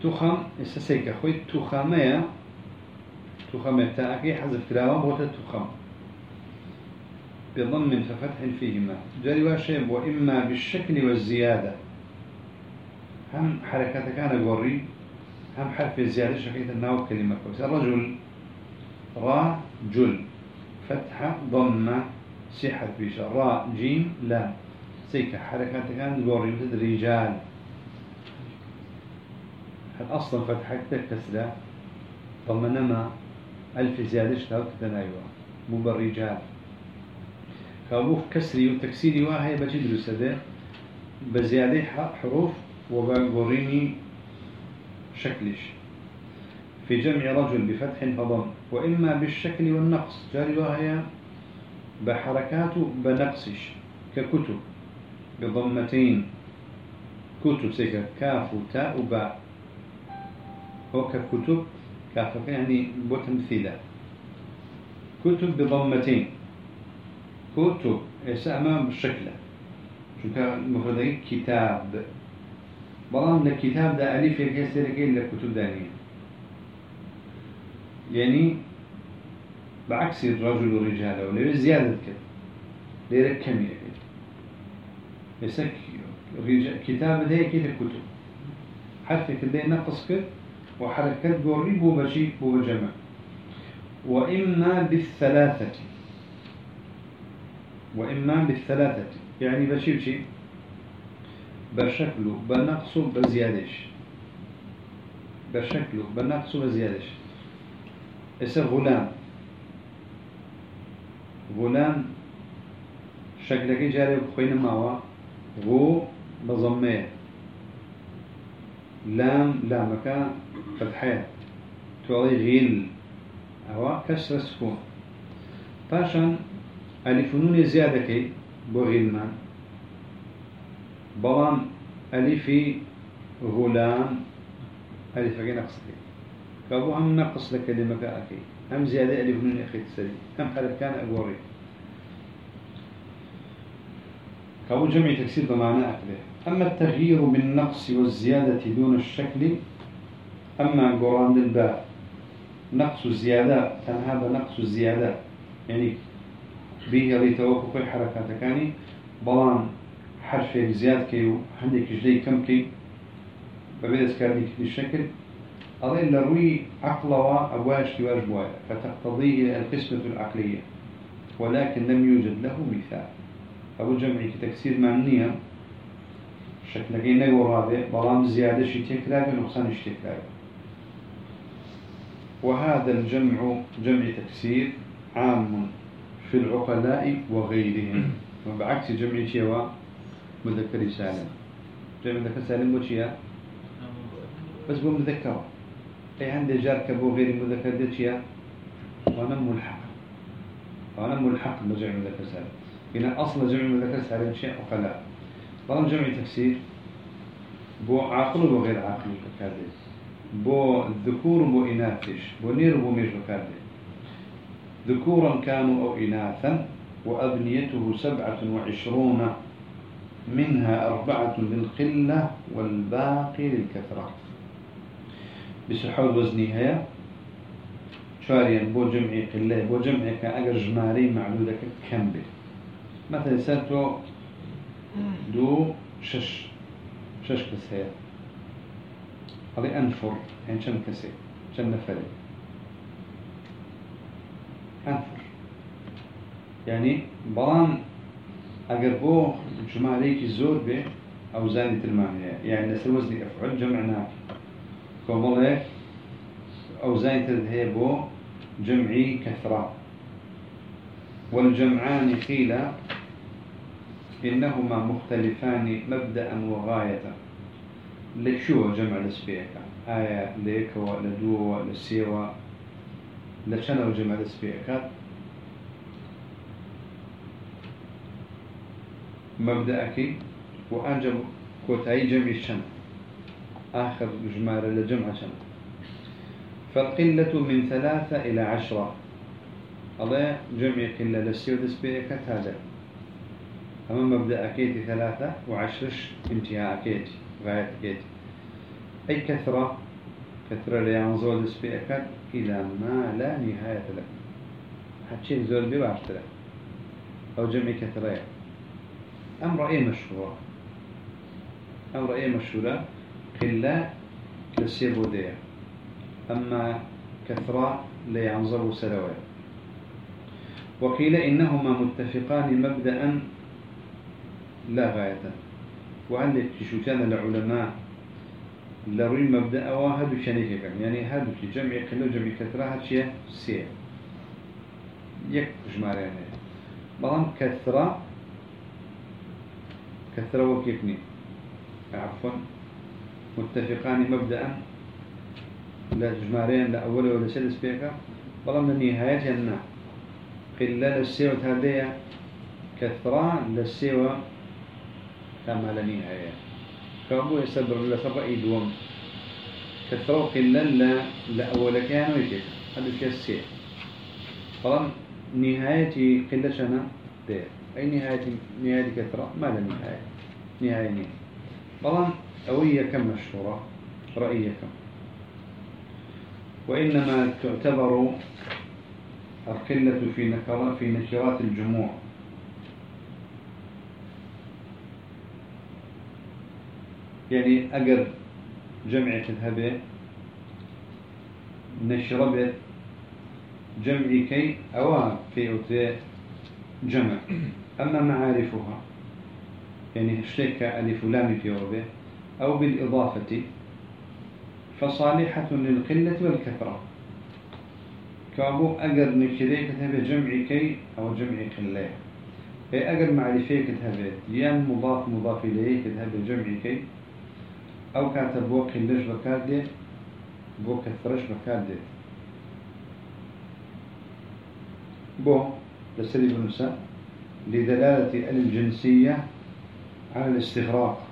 تخم استسيك أخوي تخمية تخمية تاكي حذف كلاوة بوتا تخم بضم ففتح فيهما. جاري واشيب وإما بالشكل والزيادة. هم حركات كان قري هم حرف الزيادة شكيت الناو كلمة كويس الرجل رجل فتحة ضمة سحة بيشا را جيم لا. سيكا. حركات كانت قري مثل رجال. هل أصلا فتحة كسرة ضمة نما. ألف زيادة اشتهوا كتنايوا مو بالرجال. كابوف كسري وتكسيري واهي بجد رسده بزيادة حروف وبقريني شكلش. في جمع رجل بفتح فضم وإما بالشكل والنقص. جاري وهي بحركات بنقصش ككتب. بضمتين كتب سيكا كاف تاء وباء. هو ككتب كاف يعني بتمثيلة كتب بضمتين. كتب شو كان مفردين كتاب. بلان الكتاب ده ألف يكسر كي كتب دانية يعني بعكس الرجل والرجال ولا زيادة كده. ليرك كم يسك كتاب ده كده كتب حرف كده نقص كده وحركات قريب بو بشي بو بجمع وإما بالثلاثة. وإما بالثلاثة. يعني بشي بشي بشكله بنقصه بزيادش بشكله بنقصه بزيادش اسم غلام. غلام شكلك جاري بخوين ماوا. غو بضمية لام لامك فتحية. تولي غيل. أو كسر سكون باشان ألف نون زيادة بو غيلمان بلان ألفي غلام. ألف كي نقص كابو هم نقص لكلمة كأكي هم زيادة ألف نون أخي تسري كم حرف كان أقوري. كابو جمع تكسير بمعنى أكله أما التغيير بالنقص والزيادة دون الشكل أما قران الباء نقص الزيادة هذا نقص الزيادة يعني به لتوقف الحركات كاني بلان حرف زياد كي عندك جدي كم كي. ببدأ كارني كي الشكل. أظن لروي عقلها أبواج تواج بوايا فتقتضيه القسمة العقلية. ولكن لم يوجد له مثال. أبو جمعي كتكسير معنية. شكل جينا ورابع بلام زيادة شي تكرار ونقصان شي وهذا الجمع جمع تكسير عام. في العقلاء وغيرهم. وبعكس جمع شيوا مذكر سالم. جمع مذكر سالم وشيا بس بو مذكر. أي عند جار كبو غير مذكر ده شيا؟ وأنا ملحق وأنا ملحق بجمع مذكر سالم. هنا أصل جمع مذكر سالم شيء عقلاء. طالما جمع تفسير بو عاقل وغير عاقل بو ذكور بو إناثش بو نير بو ميش بكارده ذكورا كانوا أو إناثا وأبنيته سبعة وعشرون منها أربعة للقلة والباقي للكثرة. بسحول وزنها شاريا بو جمعي قلة بو جمعي كأجر جماري معدودة كم مثلا سنتو دو شش شش كسية. هذه أنفر يعني شن كسي شن نفري أنفر. يعني بلان أجر بو جماليك زور به أو زاني المعنى يعني نسل وزني أفعل جمعناك كمالك أو زاني هي بو جمعي كثرة. والجمعان خيلا إنهما مختلفان مبدأ وغاية. لشو جمع الاسبيكا آية ولسيوا لشنو جمع الاسبيكا مبدأك وأنجم كوتاي جمع الشن آخر جمال لجمع شن فالقلة من ثلاثة إلى عشرة. الله جمع قلة لسيو دسبيكا هذا أما مبدأ أكيتي ثلاثة وعشرش انتهاء أكيتي غاية أكيتي أي كثرة؟ كثرة ليانزول سبيكت إلى ما لا نهاية له. حتشين زول بي له. أو جمع كثرة أمر أي مشهورة أمر أي مشهورة قلة كسيبو دي أما كثرة ليانزل سلوية. وقيل إنهما متفقان مبدأ لا غاية. وعندك شوتان العلماء لروي مبدأ واحد وشنيك يعني هذا في جمع قلة وجمع كثرة هذا شيء سي يك جمارة يعني بلان كثرة كثرة وكيفني عفوا. متفقان مبدأ لا جمارين لا أول ولا سادس بيكا بلان النهاية جنة قلة للسيوة هذه كثرة للسيوة كما لا نهاية كابو يستبر الله سبع دوم كثروا قلا لا ويكيك هذا الشيء السيء. طبعا نهاية قلة شنا؟ دير أي نهاية نهاية كثرة؟ ما لا نهاية. نهاية نهاية. طبعا أوية كم مشهورة؟ رأية كم؟ وإنما تعتبر القلة في نكرات في نكرات الجموع. يعني أجر جمع تذهبه. نشربت جمعي كي أو كي أوتي جمع. أما معارفها يعني اشتك ألف لام في ربه أو بالإضافة فصالحة للقلة والكثرة. كأبو أجر نكري كتابة جمعي كي أو جمعي هي أجر معرفة كتابة يان مضاف مضاف إليه كتابة جمعي كي أو كاتب بو قلش بكاردي بو كثرش بكاردي بو لسري بنسا لدلالة الجنسية على الاستغراق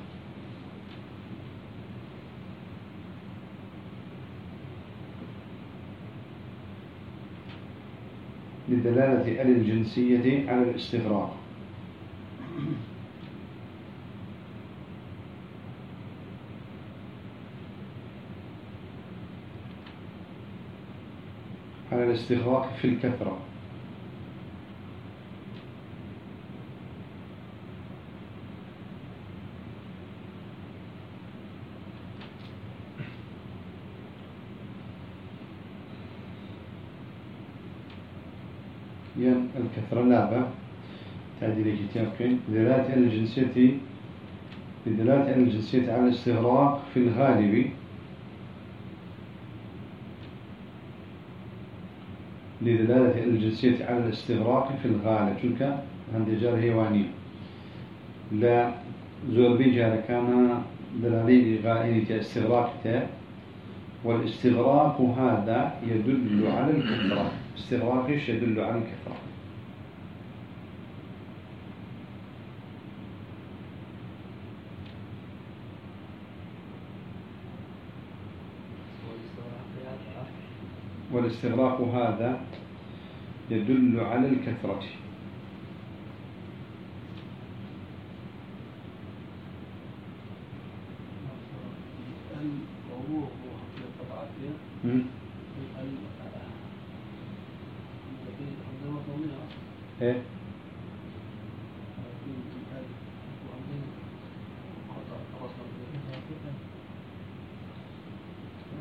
لدلالة ال الجنسية على الاستغراق على الاستغراق في الكثرة. ين الكثرة لعبة. تعديل كتابين دلالة الجنسية بدلالة الجنسية على الاستغراق في الغالب. لدلالة الجنسية على الاستغراق في الغالب تلك عند جار هيواني لا زور بيجار كان دلالة غائنة استغراق والاستغراق هذا يدل على الكثرة استغراقش يدل على الكثرة والاستغراق هذا يدل على الكثرة. إيه؟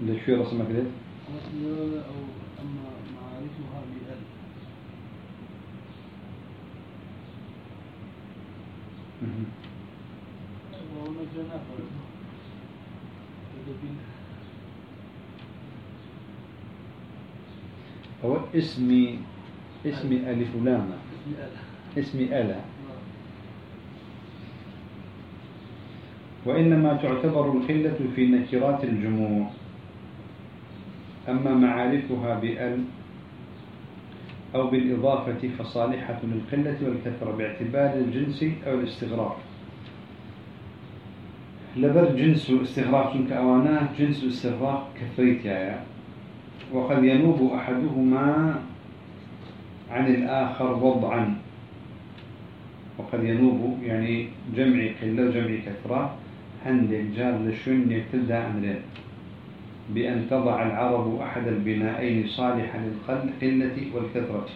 اللي شو رسمك كده أو أما معارفها بأل وهو مجانا هو اسمي اسمي ألف لامة. اسمي ألا. وإنما تعتبر القلة في نكرات الجموع. أما معارفها بأل أو بالإضافة فصالحة للقلة والكثرة باعتبار الجنس أو الاستغراق. لبر جنس استغراق كأوانا جنس استغراق كثريتها وقد ينوب أحدهما عن الآخر وضعا. وقد ينوب يعني جمع قلة وجمع كثرة عند الجار لشن يبتدى أمرين. بأن تضع العرب أحد البنائين صالحا للقلة والكثرة.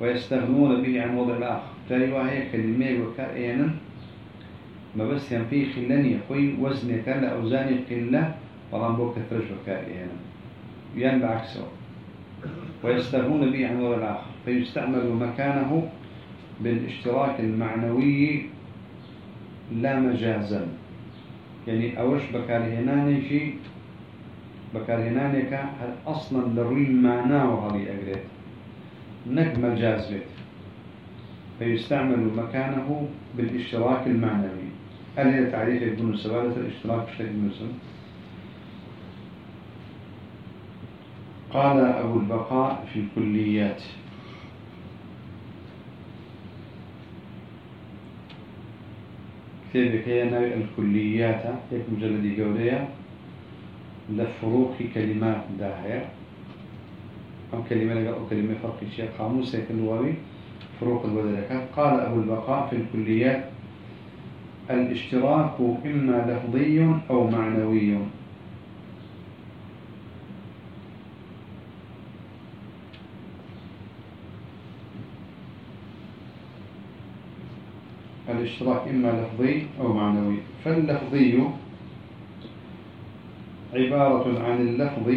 ويستغنون به عن وضع الآخر. جاي وهي كلمة وكائنا ما بس يعني في خلاني يخوي وزن كلا أوزان قلة ولم بو كثرة وكائنا يعني بعكسه ويستغنون به عن وضع الآخر. فيستعمل مكانه بالاشتراك المعنوي لا مجازا. يعني أوش بكارهناني شيء بكارهنانك أصلا لروي معناه وهذه أقريت. نك مجاز بيت. فيستعمل مكانه بالاشتراك المعنوي. هل هي تعريف ابن سبالة الاشتراك بشكل مسلم قال أبو البقاء في الكليات. كتابك هي الكليات هيك مجلد جولية؟ لفروق كلمات داهية. أو كلمة أو كلمة فرق الشيء قاموس هيك اللغوي فروق الوذلك. قال أبو البقاء في الكليات الاشتراك إما لفظي أو معنوي. الاشتراك إما لفظي أو معنوي. فاللفظي عبارة عن اللفظ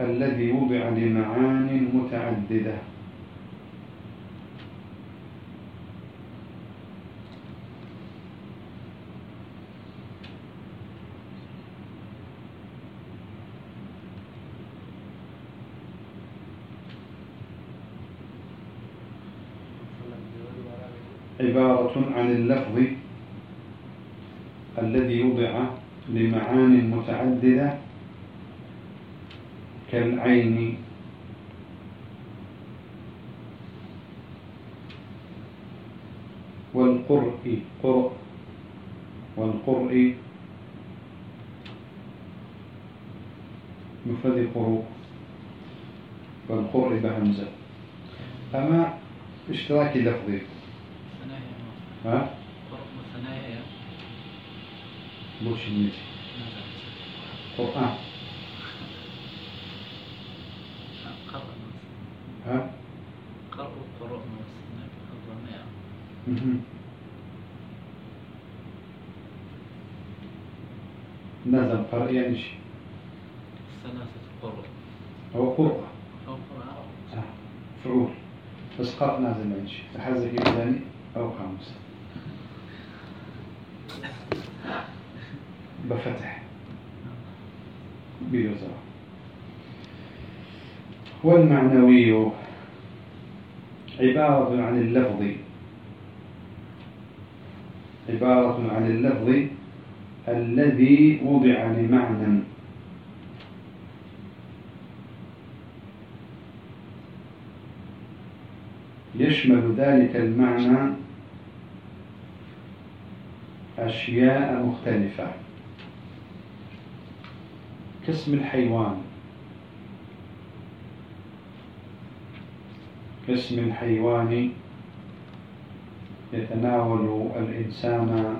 الذي وضع لمعان متعددة عبارة عن اللفظ الذي وضع لمعان متعددة كالعين. والقرء قرء والقرء مفرد قروء والقرء بهمزة. أما اشتراك ثنايا ها؟ بوش نيجي قرآن. قرأ ها؟ قرأ مهم. نزل قرأ يعني شيء ثلاثة قرأ هو قرأ أو قرأ آه. فعول بس قرأ نازل يعني شيء فحزك إبداني أو خامس بفتح. بيوزر والمعنوي عبارة عن اللفظ. عبارة عن اللفظ الذي وضع لمعنى. يشمل ذلك المعنى أشياء مختلفة. كاسم الحيوان. كاسم الحيوان يتناول الإنسان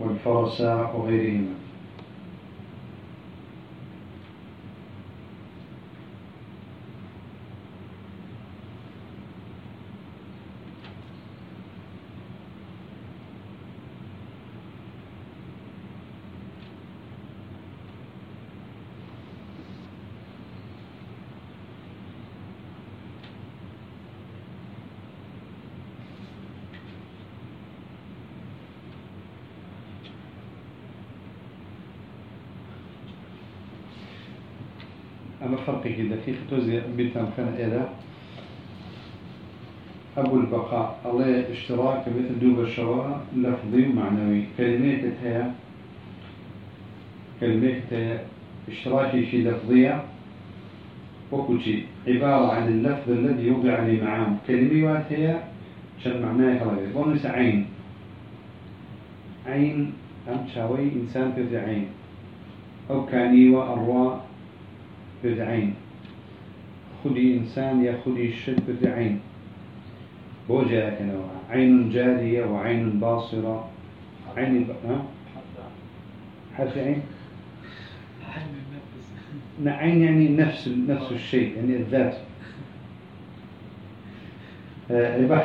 والفرس وغيرهما. أما فرق كده كيف توزي بيتم خنا إذا أبو البقاء. الله اشتراك مثل دوب الشراء لفظي ومعنوي كلمة هي كلمة هي اشتراكي في لفظية. وكل عبارة عن اللفظ الذي يوضع لمعان كلمة هي شن معناه هذا ونس عين. عين أم شاوي؟ إنسان في عين. أو كاني وأرواء بدعين خدي إنسان يا خدي الشد بدعين بوجهك نوع عين جارية وعين باصرة. عين ب... حرف عين؟ عين يعني نفس نفس الشيء يعني الذات. آه،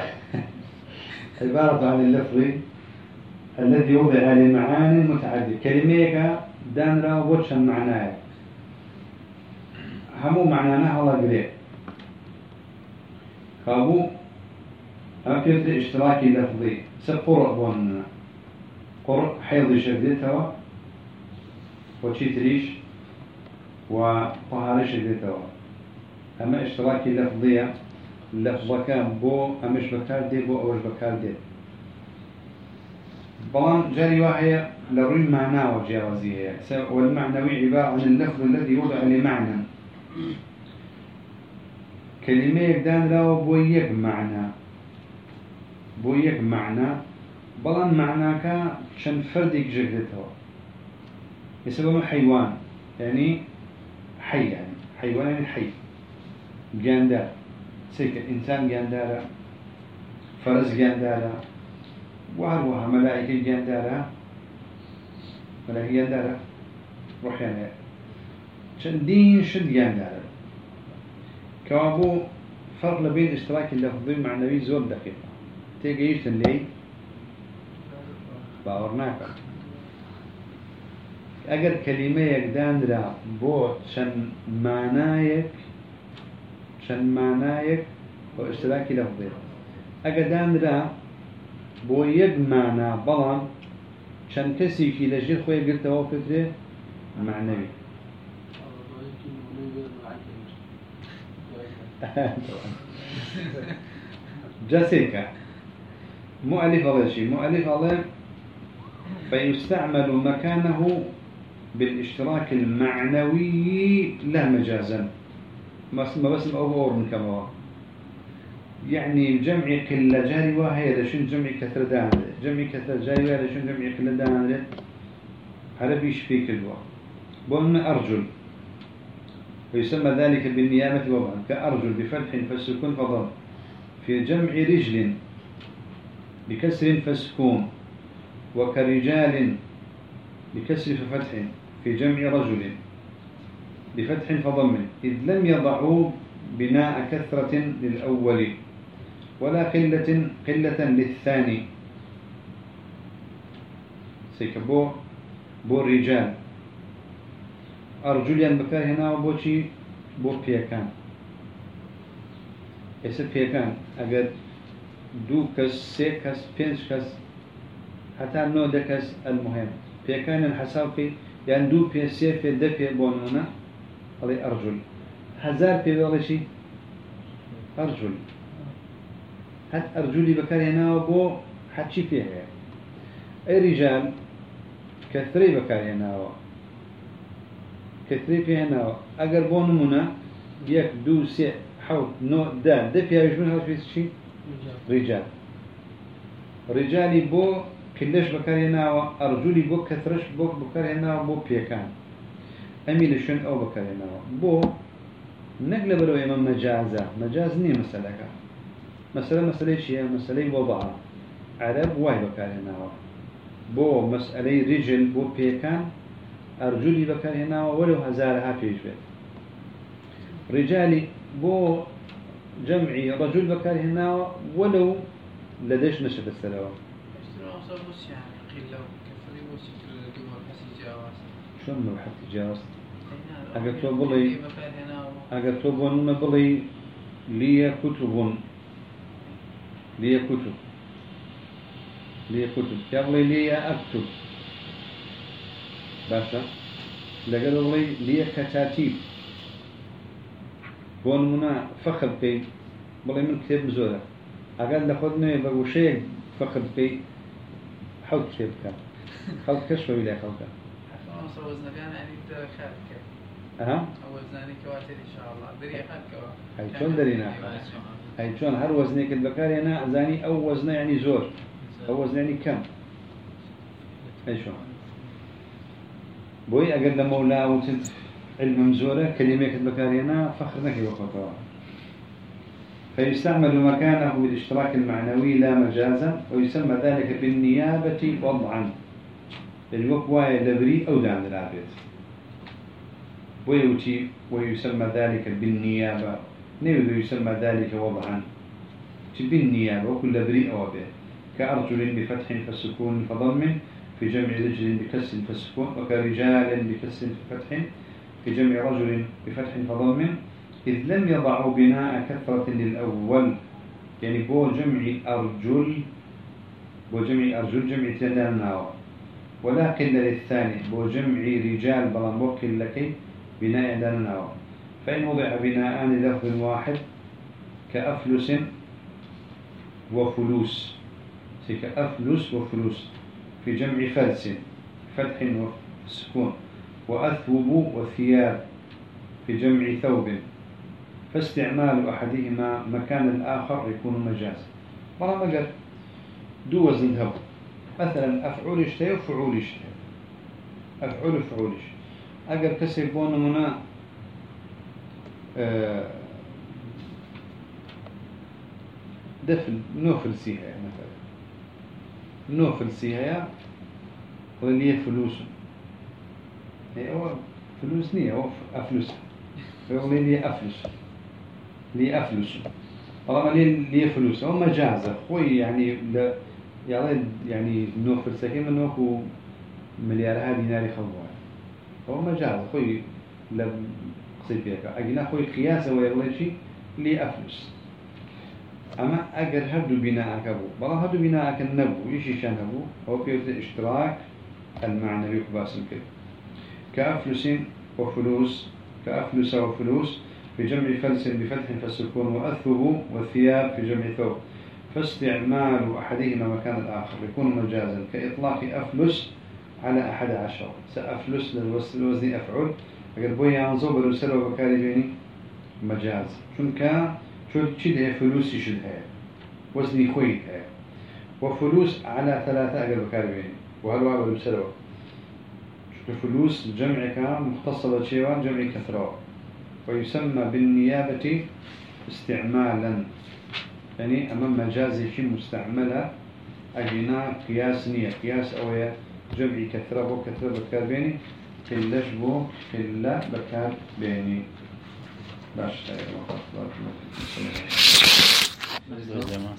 عبارة عن اللفظ الذي وضع لمعان متعددة. كلمة همو معنانا هلا قريب كابو في اشتراكي لفظي سقرء بون قرء حيض شديتها وشي تريش وطهارة شديتها أما اشتراكي لفظية لفظة كان بو أمش بكار دي بو أوش بكار دي بلان جاري واحد لروي معناه وجاوزية والمعنوي عبارة عن اللفظ الذي وضع لمعنى كلمة يبدان له بو يك معنى بو يك معنى بلان معناك شن فردك جهدته. يسمى حيوان. يعني حي يعني. حيوان يعني حي. جاندار سيك إنسان جاندارة فرس جاندارة وهروها ملائكة جاندارة ملائكة جاندارة روح يعني شندين شد جاندارة كوابو فرق بين اشتراك اللفظي المعنوي زور دقيق تيجي لي باورناك اگر كلمة يقدان بو شن معنايك شن معنايك واشتراك لفظي اگر دان بو يد معنى بلان شن كسي في لجير خويا قلت هو فكرة معنوي جاسيكا. مؤلف شيء مؤلف الله فيستعمل مكانه بالاشتراك المعنوي لا مجازا. ما بس أو من كما يعني جمع كل جاري وهي لشن جمع كثر دان؟ جمع كثر جاري وهي لشن جمع كل دان؟ بيش في كدوة بون أرجل. ويسمى ذلك بالنيابة وضعا كأرجل بفتح فالسكون فضل في جمع رجل بكسر فسكون وكرجال بكسر ففتح في جمع رجل بفتح فضم إذ لم يضعوا بناء كثرة للأول ولا قلة قلة للثاني. سيكبو بو الرجال. أرجليا بكار هنا وبوشي بو بيكان ئێستا پێکان. ئەگەر دوو کەس سێ کەس پێنج کەس هەتا نۆ دەکەس ئەلمهم پێکانن حساوکەی یان دوو پێ سێ پێ دە پێ بۆ نونە ئەڵێ ئەرجل هەزار پێوەڵێکی ئەرجل هەت ئەرجولی بەکارهێناوە بۆ حەچی پێ هەیە. ئەی ریژان کەترەی بەکارهێناوە کەتری پێهێناوە. ئەگەر بۆ نمونە یەک دوو سێ حوت نۆ دا دە پیاویش من هەڵپێ چی؟ ڕیجال. ڕیجالی بۆ کلش بەکارهێناوە ئەرجولی بۆ کەترش بۆ بەکارهێناوە بۆ پێکان. ئەمی لە شوێن ئەو بەکارهێناوە. بۆ نەک لە بەرەوە ئێمە مەجازە. مەجاز نییە مەسەلەکە مەسەلە مەسلەی چیە مەسلەی وەضع عرب وای بەکارهێناوە. بۆ مەسئلەی ریژل بۆ پێکان ئەرجولی بەکارهێناوە وەرەو هەزارها پێش بێت ڕیجالی بۆ جەمعی ڕەجول بەکارهێناوە وەلو لە دەشت نەشە بەسەرەوە چۆن حەتی جیاواز ئەگەر تۆ بڵێ ئەگەر تۆ بۆ نمە بڵێ لیە کوتبوون لیە کوتب لیە کوتب یا بڵێ لیە ئەکتب باشە. لەگەر بڵێ لیە کەتاتیب بۆ نمونە فەخر بکەیت بڵێ من کتێب زۆرە. ئەگەر لە خۆت نوێ بە وشەیەک فەخر بکەیت حەوت کتێب بکە. خەڵک کەش بەوی لای خەڵکە؟ چۆن دەرینا هەی چۆن هەر وەزنێکت بەکارێنە ئەزانی ئەو وەزنە ینی زۆر. ئەو وەزنێنی کەم. هەی چۆن بۆی ئەگەر لە مەولا وتت علمم زۆرە كلمة بكارينا فخر نكي وخطوة فيستعمل مكانه بالاشتراك المعنوي لا مجازا ويسمى ذلك بالنيابة وضعا. وقوايا لبري أو دعم العبيد ويوتي ويسمى ذلك بالنيابة نيوذ يسمى ذلك وضعا. بالنيابة وكل لبري أو به كأرجل بفتح فسكون فضم في جمع رجل بكسر فسكون وكرجال بكسر ففتح في جمع رجل بفتح فضم إذ لم يضعوا بناء كثرة للأول. يعني بو جمع أرجل بو جمع أرجل جمع تنانا ولا قل للثاني بو جمع رجال بلان بوكل لكي بناء داننا فإن وضع بناءان لفظ واحد كأفلس وفلوس. كأفلس وفلوس. في جمع فلس فتح وسكون وأثوب وثياب في جمع ثوب. فاستعمال أحدهما مكان الآخر يكون مجاز. مرة ما قال دو وزن ذهب مثلا أفعول اشتهي وفعول اشتهي. أفعول وفعول اشتهي. أقر كسر بون منا آه، دفل نوفل سيها مثلا. نوفل سيها ولي فلوس. هو فلوس نية هو أفلوس. يقول لي أفلس لي أفلس طالما لي لي فلوس. هو مجازة خوي يعني لا يعني يعني نوفل سكين من نوكو مليارها ديناري خلوها هو مجاز. خوي لا قصيد فيك أجنا خوي قياسه ويقول شيء لي أفلس أما أجر هردو بناء كبو. بلا هردو بناء كنبو. إيش شان هبو هو في اشتراك المعنوي باسم كده كأفلس وفلوس كأفلس وفلوس في جمع فلس بفتح فالسكون وأثب والثياب في جمع ثوب. فاستعمال أحدهما مكان الآخر. يكون مجازا. كإطلاق أفلس على أحد عشر. سأفلس للوزن أفعل. أقول بوي ينظر بالرسالة وبكاري بيني مجاز. چونك تشيد هي فلوس هي وزني خوي هي وفلوس على ثلاثة أقل بكاري بيني. وهل وهذا بالرسالة فلوس جمع كان مختصة بشيوان جمع كثرة. ويسمى بالنيابة استعمالا. يعني أمام مجازي في مستعملة أجنا قياس نية. قياس أو جمع كثرة وكثرة بكار بيني. كلش بو كلا بكار بيني. باش دوزي ما